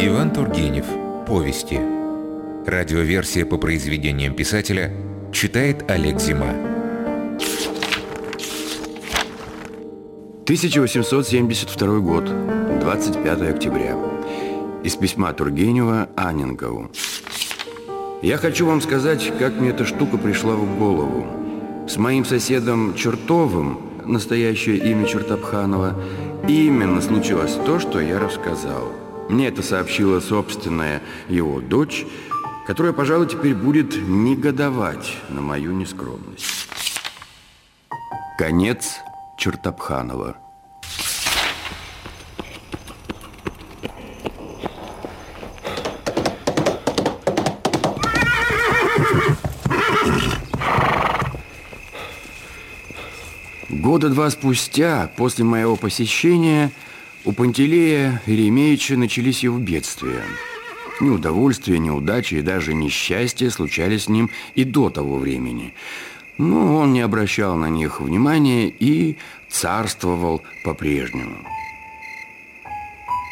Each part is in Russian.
Иван Тургенев. Повести. Радиоверсия по произведениям писателя читает Олег Зима. 1872 год, 25 октября. Из письма Тургенева Анингову. Я хочу вам сказать, как мне эта штука пришла в голову. С моим соседом Чертовым, настоящее имя Чертопханова, именно случилось то, что я рассказал. Мне это сообщила собственная его дочь, которая, пожалуй, теперь будет негодовать на мою нескромность. Конец Чертопханова. Года два спустя, после моего посещения, у Пантелея Еремеевича начались его бедствия. Неудовольствия, неудачи и даже несчастья случались с ним и до того времени. Но он не обращал на них внимания и царствовал по-прежнему.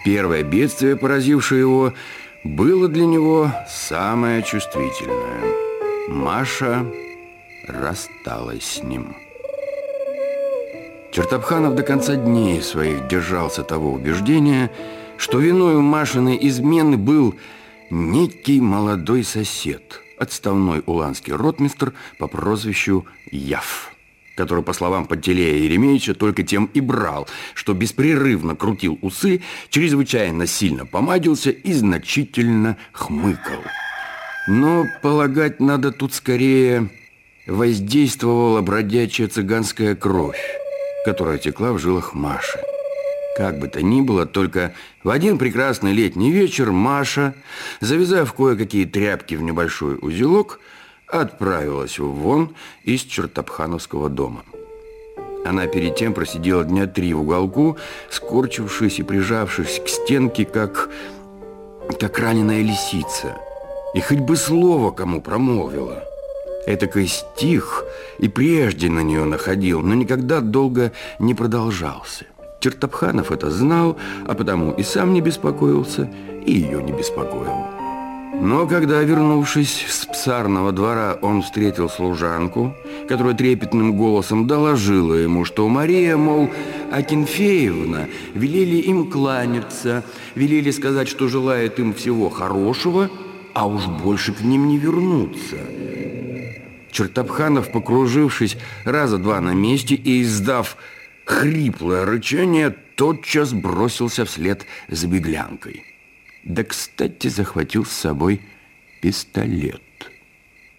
Первое бедствие, поразившее его, было для него самое чувствительное. Маша рассталась с ним. Чертопханов до конца дней своих держался того убеждения, что виною Машиной измены был некий молодой сосед, отставной уланский ротмистр по прозвищу Яв, который, по словам Пантелея Еремеевича, только тем и брал, что беспрерывно крутил усы, чрезвычайно сильно помадился и значительно хмыкал. Но полагать надо тут скорее воздействовала бродячая цыганская кровь, которая текла в жилах Маши. Как бы то ни было, только в один прекрасный летний вечер Маша, завязав кое-какие тряпки в небольшой узелок, отправилась вон из Чертопхановского дома. Она перед тем просидела дня три в уголку, скорчившись и прижавшись к стенке, как, как раненая лисица. И хоть бы слово кому промолвила – Этакой стих и прежде на нее находил, но никогда долго не продолжался. Чертопханов это знал, а потому и сам не беспокоился, и ее не беспокоил. Но когда, вернувшись с псарного двора, он встретил служанку, которая трепетным голосом доложила ему, что Мария, мол, Акинфеевна, велели им кланяться, велели сказать, что желает им всего хорошего, а уж больше к ним не вернуться – Чертопханов, покружившись раза два на месте и издав хриплое рычание, тотчас бросился вслед за беглянкой. Да, кстати, захватил с собой пистолет.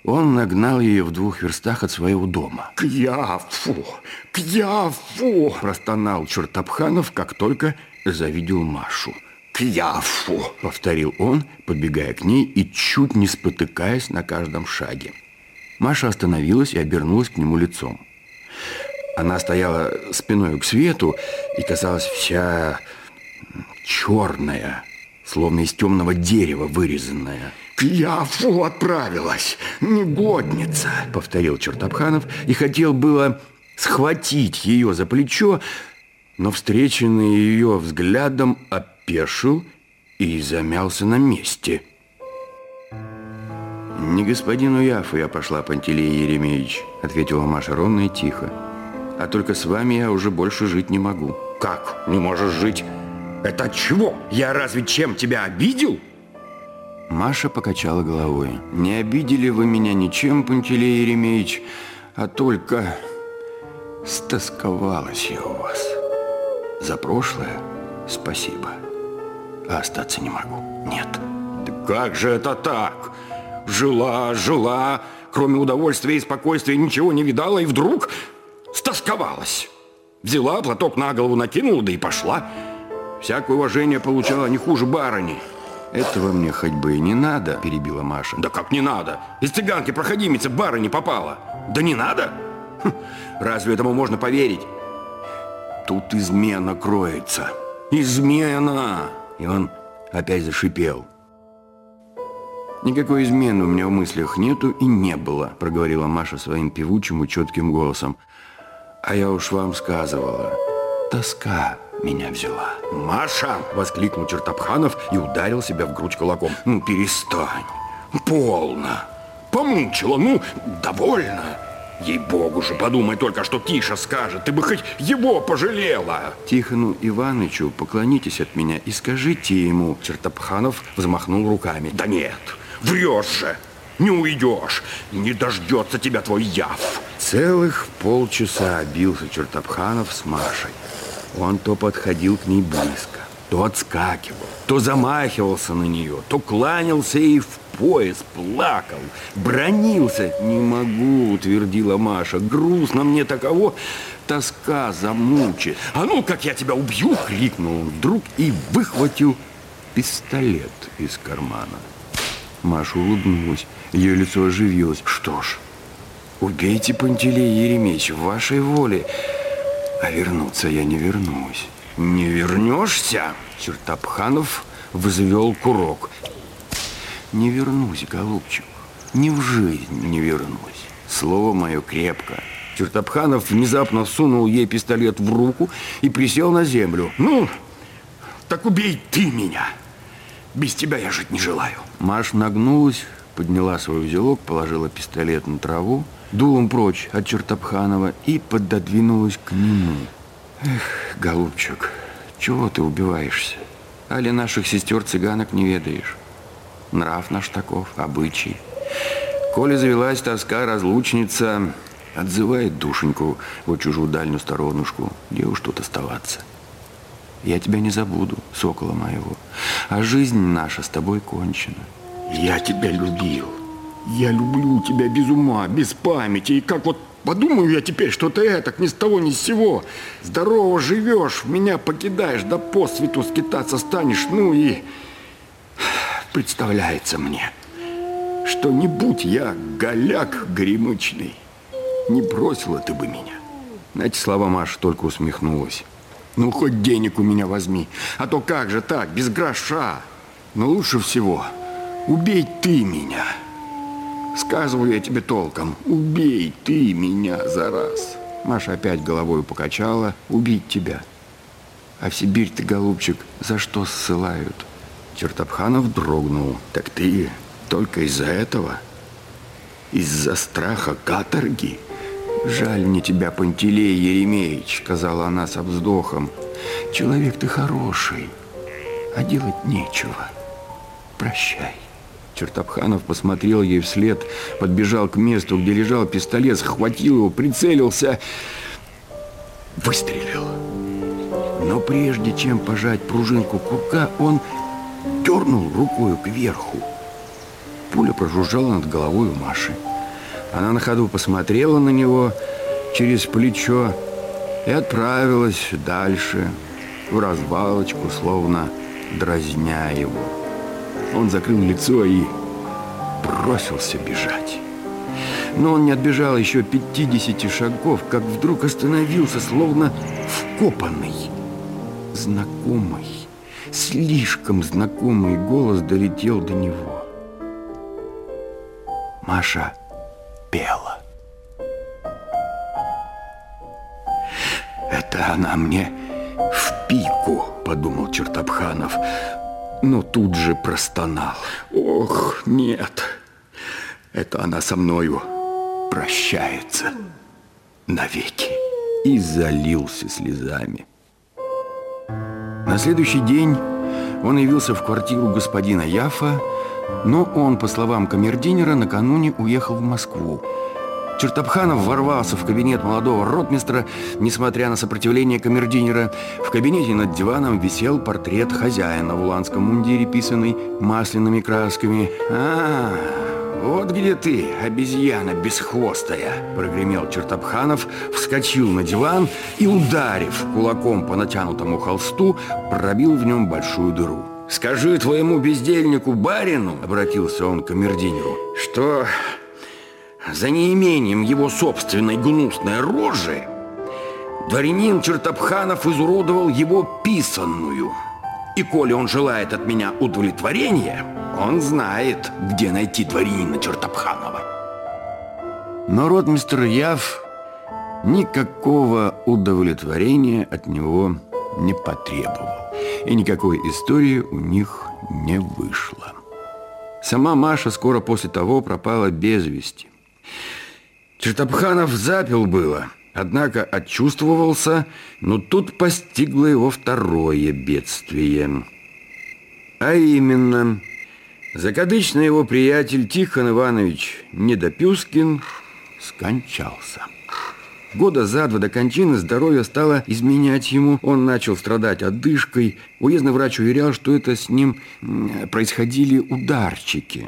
Он нагнал ее в двух верстах от своего дома. «К Яфу! К Яфу!» Простонал Чертопханов, как только завидел Машу. «К Яфу!» Повторил он, подбегая к ней и чуть не спотыкаясь на каждом шаге. Маша остановилась и обернулась к нему лицом. Она стояла спиной к свету и казалась вся черная, словно из темного дерева вырезанная. «К Яфу отправилась, негодница!» — повторил Чертопханов и хотел было схватить ее за плечо, но встреченный ее взглядом опешил и замялся на месте — «Не господину Яфу я пошла, Пантелей Еремеевич», ответила Маша ровно и тихо. «А только с вами я уже больше жить не могу». «Как не можешь жить? Это от чего? Я разве чем тебя обидел?» Маша покачала головой. «Не обидели вы меня ничем, Пантелей Еремеевич, а только стосковалась я у вас. За прошлое спасибо, а остаться не могу. Нет». «Да как же это так?» Жила, жила, кроме удовольствия и спокойствия ничего не видала, и вдруг стосковалась. Взяла, платок на голову накинула, да и пошла. Всякое уважение получала не хуже барыни. Этого мне хоть бы и не надо, перебила Маша. Да как не надо? Из цыганки проходимица барыни попала. Да не надо? Хм, разве этому можно поверить? Тут измена кроется. Измена! И он опять зашипел. «Никакой измены у меня в мыслях нету и не было», проговорила Маша своим певучим и четким голосом. «А я уж вам сказывала. Тоска меня взяла. «Маша!» — воскликнул Чертопханов и ударил себя в грудь кулаком. «Ну, перестань! Полно! Помучила, ну, довольно!» Ей-богу же, подумай только, что Тиша скажет. Ты бы хоть его пожалела. Тихону Иванычу поклонитесь от меня и скажите ему. Чертопханов взмахнул руками. Да нет, врешь же. Не уйдешь. Не дождется тебя твой яв. Целых полчаса бился Чертопханов с Машей. Он то подходил к ней близко, то отскакивал, то замахивался на нее, то кланялся ей в пояс, плакал, бронился. «Не могу», — утвердила Маша, — «грустно мне таково, тоска замучит». «А ну, как я тебя убью!» — крикнул он вдруг и выхватил пистолет из кармана. Маша улыбнулась, ее лицо оживилось. «Что ж, убейте Пантелей Еремеевич в вашей воле, а вернуться я не вернусь». «Не вернешься?» Чертопханов взвел курок. Не вернусь, голубчик, ни в жизнь не вернусь. Слово мое крепко. Чертопханов внезапно сунул ей пистолет в руку и присел на землю. Ну, так убей ты меня. Без тебя я жить не желаю. Маш нагнулась, подняла свой узелок, положила пистолет на траву, дулом прочь от Чертопханова и пододвинулась к нему. Эх, голубчик, чего ты убиваешься? Али наших сестер-цыганок не ведаешь? Нрав наш таков, обычай. Коли завелась тоска, разлучница отзывает душеньку в чужую дальнюю сторонушку, где уж тут оставаться. Я тебя не забуду, сокола моего, а жизнь наша с тобой кончена. Я тебя любил. Я люблю тебя без ума, без памяти. И как вот подумаю я теперь, что ты этак ни с того ни с сего. Здорово живешь, меня покидаешь, да по свету скитаться станешь. Ну и представляется мне, что не будь я голяк гремычный, не бросила ты бы меня. На эти слова Маша только усмехнулась. Ну, хоть денег у меня возьми, а то как же так, без гроша. Но лучше всего убей ты меня. Сказываю я тебе толком, убей ты меня за раз. Маша опять головой покачала, убить тебя. А в Сибирь ты, голубчик, за что ссылают? Чертопханов дрогнул. «Так ты только из-за этого? Из-за страха каторги?» «Жаль мне тебя, Пантелей Еремеевич», — сказала она со вздохом. «Человек ты хороший, а делать нечего. Прощай». Чертопханов посмотрел ей вслед, подбежал к месту, где лежал пистолет, схватил его, прицелился, выстрелил. Но прежде чем пожать пружинку курка, он дернул рукою кверху. Пуля прожужжала над головой у Маши. Она на ходу посмотрела на него через плечо и отправилась дальше, в развалочку, словно дразня его. Он закрыл лицо и бросился бежать. Но он не отбежал еще 50 шагов, как вдруг остановился, словно вкопанный, знакомый Слишком знакомый голос долетел до него. Маша «Это она мне в пику», — подумал Чертопханов, но тут же простонал. «Ох, нет, это она со мною прощается навеки» и залился слезами. На следующий день он явился в квартиру господина Яфа, но он, по словам камердинера, накануне уехал в Москву. Чертопханов ворвался в кабинет молодого ротмистра, несмотря на сопротивление камердинера. В кабинете над диваном висел портрет хозяина в уланском мундире, писанный масляными красками. а, -а, -а «Вот где ты, обезьяна бесхвостая!» Прогремел Чертопханов, вскочил на диван и, ударив кулаком по натянутому холсту, пробил в нем большую дыру. «Скажи твоему бездельнику барину, — обратился он к камердинеру, — что за неимением его собственной гнусной рожи дворянин Чертопханов изуродовал его писанную. И коли он желает от меня удовлетворения, он знает, где найти дворянина Чертопханова. Но ротмистр Яв никакого удовлетворения от него не потребовал. И никакой истории у них не вышло. Сама Маша скоро после того пропала без вести. Чертопханов запил было, однако отчувствовался, но тут постигло его второе бедствие. А именно, закадычный его приятель Тихон Иванович Недопюскин скончался. Года за два до кончины здоровье стало изменять ему. Он начал страдать одышкой. Уездный врач уверял, что это с ним происходили ударчики.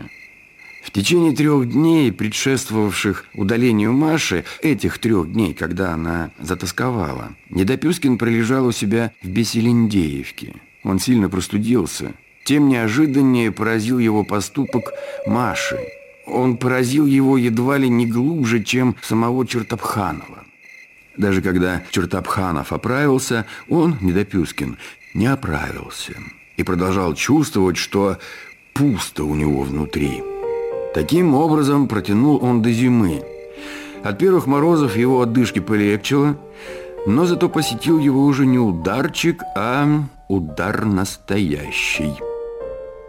В течение трех дней, предшествовавших удалению Маши, этих трех дней, когда она затасковала, Недопюскин пролежал у себя в Беселиндеевке. Он сильно простудился. Тем неожиданнее поразил его поступок Маши. Он поразил его едва ли не глубже, чем самого Чертопханова. Даже когда Чертопханов оправился, он, Недопюскин, не оправился и продолжал чувствовать, что пусто у него внутри. Таким образом протянул он до зимы. От первых морозов его отдышки полегчало, но зато посетил его уже не ударчик, а удар настоящий.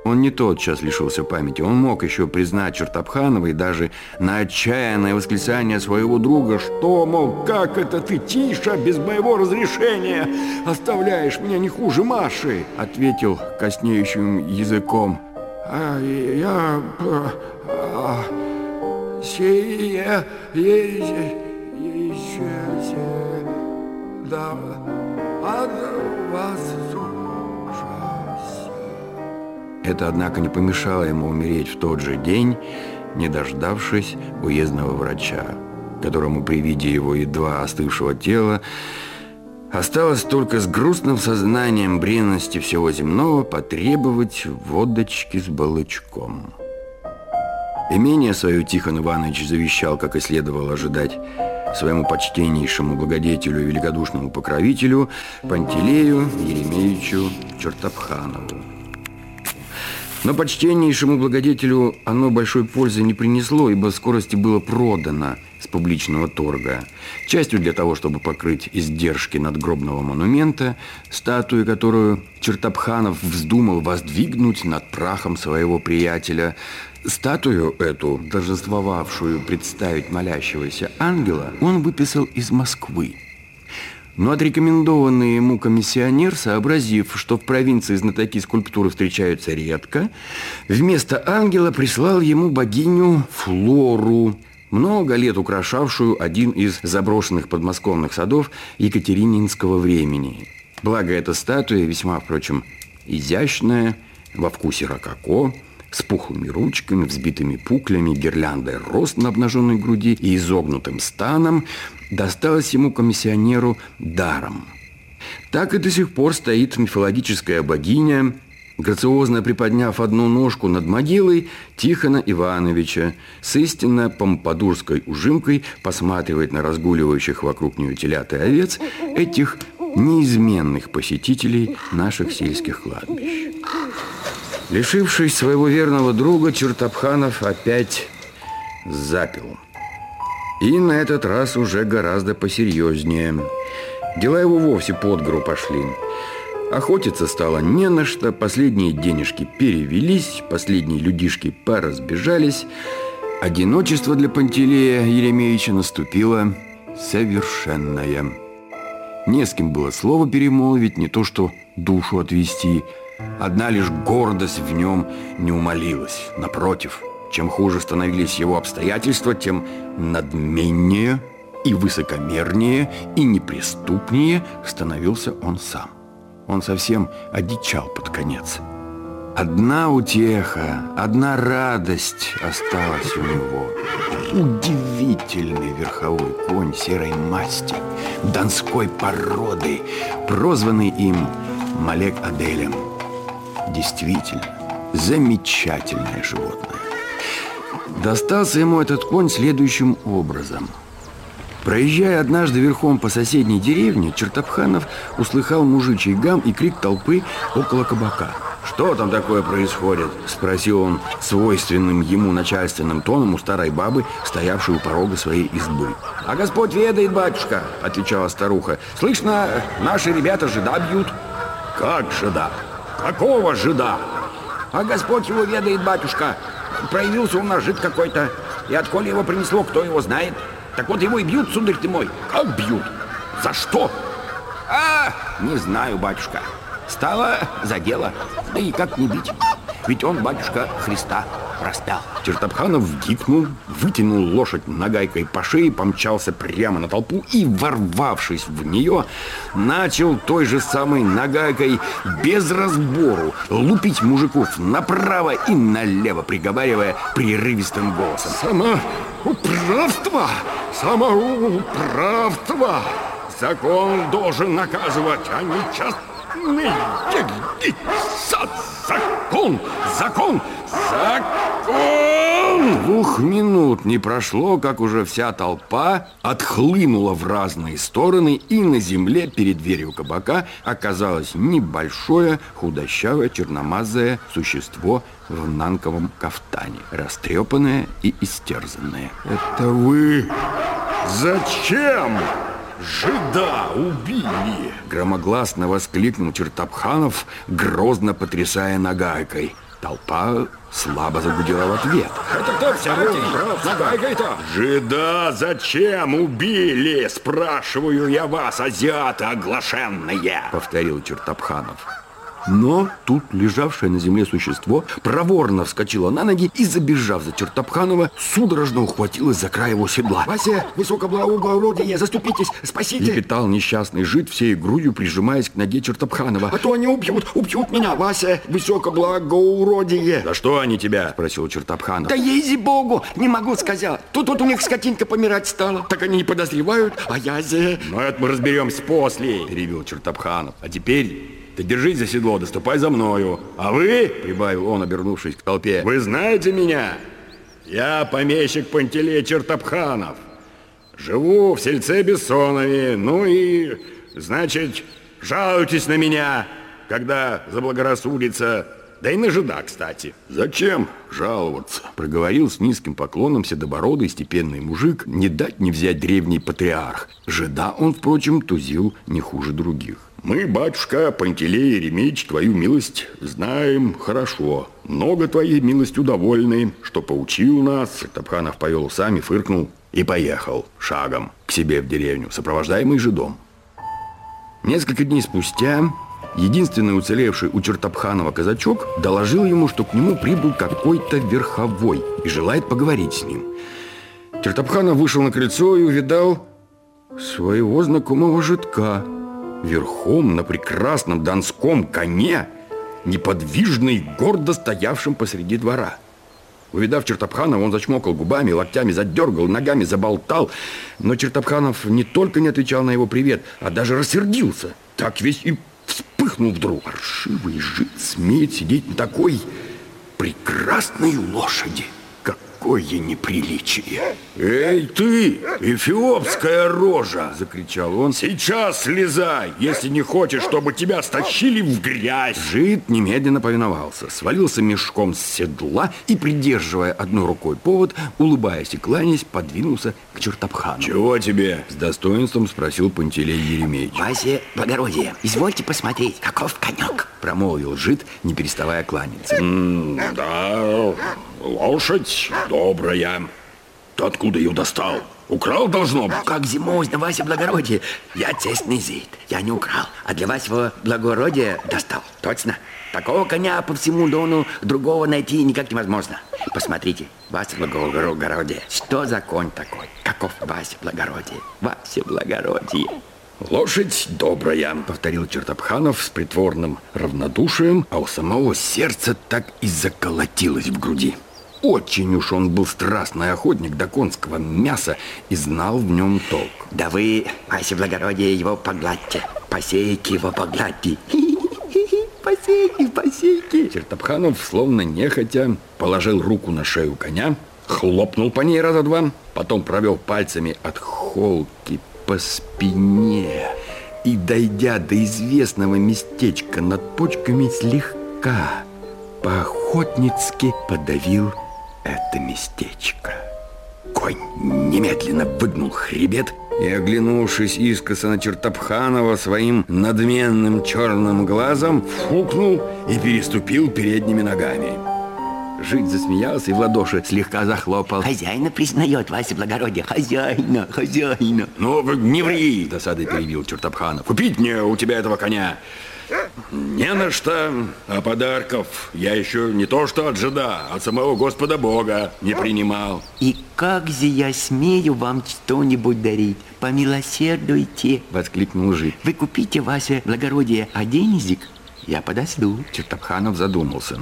Он не тотчас лишился памяти. Он мог еще признать Чертопханова и даже на отчаянное восклицание своего друга «Что, мол, как это ты, Тиша, без моего разрешения оставляешь меня не хуже Маши?» Ответил коснеющим языком «А я... Сие... Еще... Да... От вас это, однако, не помешало ему умереть в тот же день, не дождавшись уездного врача, которому при виде его едва остывшего тела осталось только с грустным сознанием бренности всего земного потребовать водочки с балычком. Имение свое Тихон Иванович завещал, как и следовало ожидать, своему почтеннейшему благодетелю и великодушному покровителю Пантелею Еремеевичу Чертопханову. Но почтеннейшему благодетелю оно большой пользы не принесло, ибо скорости было продано с публичного торга. Частью для того, чтобы покрыть издержки надгробного монумента, статую, которую Чертопханов вздумал воздвигнуть над прахом своего приятеля. Статую эту, торжествовавшую представить молящегося ангела, он выписал из Москвы. Но отрекомендованный ему комиссионер, сообразив, что в провинции знатоки скульптуры встречаются редко, вместо ангела прислал ему богиню Флору, много лет украшавшую один из заброшенных подмосковных садов Екатерининского времени. Благо, эта статуя весьма, впрочем, изящная, во вкусе рококо, с пухлыми ручками, взбитыми пуклями, гирляндой рост на обнаженной груди и изогнутым станом, досталась ему комиссионеру даром. Так и до сих пор стоит мифологическая богиня, грациозно приподняв одну ножку над могилой Тихона Ивановича, с истинно помпадурской ужимкой посматривает на разгуливающих вокруг нее телят и овец этих неизменных посетителей наших сельских кладбищ. Лишившись своего верного друга, Чертопханов опять запил. И на этот раз уже гораздо посерьезнее. Дела его вовсе под гору пошли. Охотиться стало не на что, последние денежки перевелись, последние людишки поразбежались. Одиночество для Пантелея Еремеевича наступило совершенное. Не с кем было слово перемолвить, не то что душу отвести. Одна лишь гордость в нем не умолилась. Напротив – чем хуже становились его обстоятельства, тем надменнее и высокомернее и неприступнее становился он сам. Он совсем одичал под конец. Одна утеха, одна радость осталась у него. Удивительный верховой конь серой масти, донской породы, прозванный им Малек Аделем. Действительно, замечательное животное. Достался ему этот конь следующим образом. Проезжая однажды верхом по соседней деревне, Чертопханов услыхал мужичий гам и крик толпы около кабака. Что там такое происходит? Спросил он свойственным ему начальственным тоном у старой бабы, стоявшей у порога своей избы. А Господь ведает, батюшка, отвечала старуха. Слышно, наши ребята жида бьют. Как жида? Какого жида? А Господь его ведает, батюшка. Проявился у нас жид какой-то. И отколи его принесло, кто его знает. Так вот его и бьют, сударь ты мой. Как бьют? За что? А, не знаю, батюшка. Стало за дело. Да и как не бить? Ведь он, батюшка, Христа распял. Чертопханов гикнул, вытянул лошадь нагайкой по шее, помчался прямо на толпу и, ворвавшись в нее, начал той же самой нагайкой без разбору лупить мужиков направо и налево, приговаривая прерывистым голосом. Самоуправство! Самоуправство! Закон должен наказывать, а не часто Закон! Закон! Закон! Двух минут не прошло, как уже вся толпа отхлынула в разные стороны, и на земле перед дверью кабака оказалось небольшое, худощавое, черномазое существо в нанковом кафтане, растрепанное и истерзанное. «Это вы? Зачем?» жида убили!» Громогласно воскликнул Чертопханов, грозно потрясая нагайкой. Толпа слабо загудела в ответ. «Это кто всякий? Нагайкой-то?» «Жида зачем убили? Спрашиваю я вас, азиаты оглашенные!» Повторил Чертопханов. Но тут лежавшее на земле существо проворно вскочило на ноги и, забежав за Чертопханова, судорожно ухватилось за край его седла. «Вася, высокоблагоуродие, заступитесь, спасите!» Лепетал несчастный жид всей грудью, прижимаясь к ноге Чертопханова. «А то они убьют, убьют меня, Вася, высокоблагоуродие!» «Да что они тебя?» – спросил Чертопханов. «Да ези богу, не могу сказать. Тут вот у них скотинка помирать стала. Так они не подозревают, а я зе...» «Но это мы разберемся после», – перебил Чертопханов. «А теперь...» Ты держись за седло, доступай за мною. А вы, прибавил он, обернувшись к толпе, вы знаете меня? Я помещик Пантелей Чертопханов. Живу в сельце Бессонове. Ну и, значит, жалуйтесь на меня, когда заблагорассудится. Да и на жида, кстати. Зачем жаловаться? Проговорил с низким поклоном седобородый степенный мужик, не дать не взять древний патриарх. Жида он, впрочем, тузил не хуже других. Мы, батюшка Пантелей Еремеевич, твою милость знаем хорошо. Много твоей милостью довольны, что поучил нас. Топханов повел усами, фыркнул и поехал шагом к себе в деревню, сопровождаемый жидом. Несколько дней спустя единственный уцелевший у Чертопханова казачок доложил ему, что к нему прибыл какой-то верховой и желает поговорить с ним. Чертопханов вышел на крыльцо и увидал своего знакомого жидка – верхом на прекрасном донском коне, неподвижно и гордо стоявшим посреди двора. Увидав Чертопханова, он зачмокал губами, локтями задергал, ногами заболтал. Но Чертопханов не только не отвечал на его привет, а даже рассердился. Так весь и вспыхнул вдруг. Паршивый жид смеет сидеть на такой прекрасной лошади какое неприличие! Эй ты, эфиопская рожа! Закричал он. Сейчас слезай, если не хочешь, чтобы тебя стащили в грязь! Жид немедленно повиновался, свалился мешком с седла и, придерживая одной рукой повод, улыбаясь и кланяясь, подвинулся к чертопхану. Чего тебе? С достоинством спросил Пантелей Еремеевич. Вася, благородие, извольте посмотреть, каков конек. Промолвил жид, не переставая кланяться. М -м, да, Лошадь добрая. Ты откуда ее достал? Украл, должно быть? Как зимой, на Вася благородие. Я честный зид. Я не украл, а для вашего благородия достал. Точно. Такого коня по всему Дону другого найти никак невозможно. Посмотрите, Вася благородие. Что за конь такой? Каков Вася благородие? Вася благородие. «Лошадь добрая», — повторил Чертопханов с притворным равнодушием, а у самого сердце так и заколотилось в груди. Очень уж он был страстный охотник до конского мяса и знал в нем толк. Да вы, ваше благородие, его погладьте. Посейки его погладьте. Посейки, посейки. Чертопханов, словно нехотя, положил руку на шею коня, хлопнул по ней раза два, потом провел пальцами от холки по спине и, дойдя до известного местечка над почками, слегка слегка, поохотницки подавил это местечко. Конь немедленно выгнул хребет и, оглянувшись искоса на Чертопханова своим надменным черным глазом, фукнул и переступил передними ногами. Жить засмеялся и в ладоши слегка захлопал. Хозяина признает, Вася Благородие, хозяина, хозяина. Ну, не ври, досадой перебил Чертопханов. Купить мне у тебя этого коня не на что, а подарков я еще не то что от жида, от самого Господа Бога не принимал. И как же я смею вам что-нибудь дарить? Помилосердуйте, Воскликнул жид. Вы купите, Вася, благородие, а денежек я подожду. Чертопханов задумался.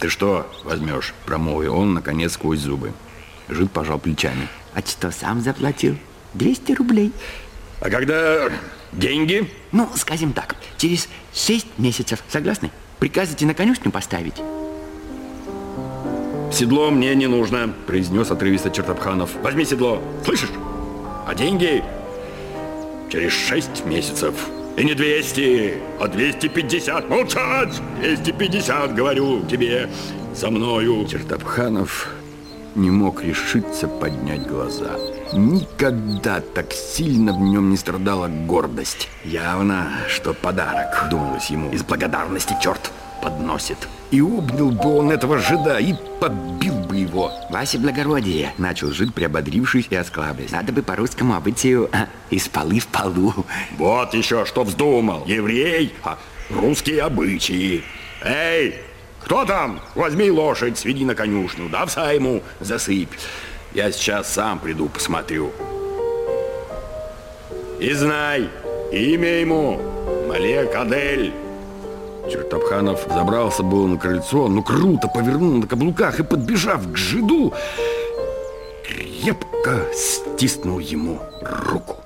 «Ты что возьмешь?» – промолвил он, наконец, сквозь зубы. Жид пожал плечами. А что сам заплатил? 200 рублей. А когда деньги? Ну, скажем так, через 6 месяцев. Согласны? Приказывайте на конюшню поставить. Седло мне не нужно, произнес отрывисто Чертопханов. Возьми седло, слышишь? А деньги через шесть месяцев. И не 200, а 250. Молчать! 250, говорю тебе, за мною. Чертопханов не мог решиться поднять глаза. Никогда так сильно в нем не страдала гордость. Явно, что подарок, думалось ему, из благодарности черт подносит. И обнял бы он этого жида и подбил бы его. Ваше благородие, Начал жид, приободрившись и осклабясь. надо бы по русскому обычаю а, из полы в полу. Вот еще что вздумал. Еврей, а русские обычаи. Эй, кто там? Возьми лошадь, сведи на конюшню, да овса ему засыпь. Я сейчас сам приду, посмотрю. И знай, имя ему Малек Адель. Чертопханов забрался было на крыльцо, но круто повернул на каблуках и, подбежав к жиду, крепко стиснул ему руку.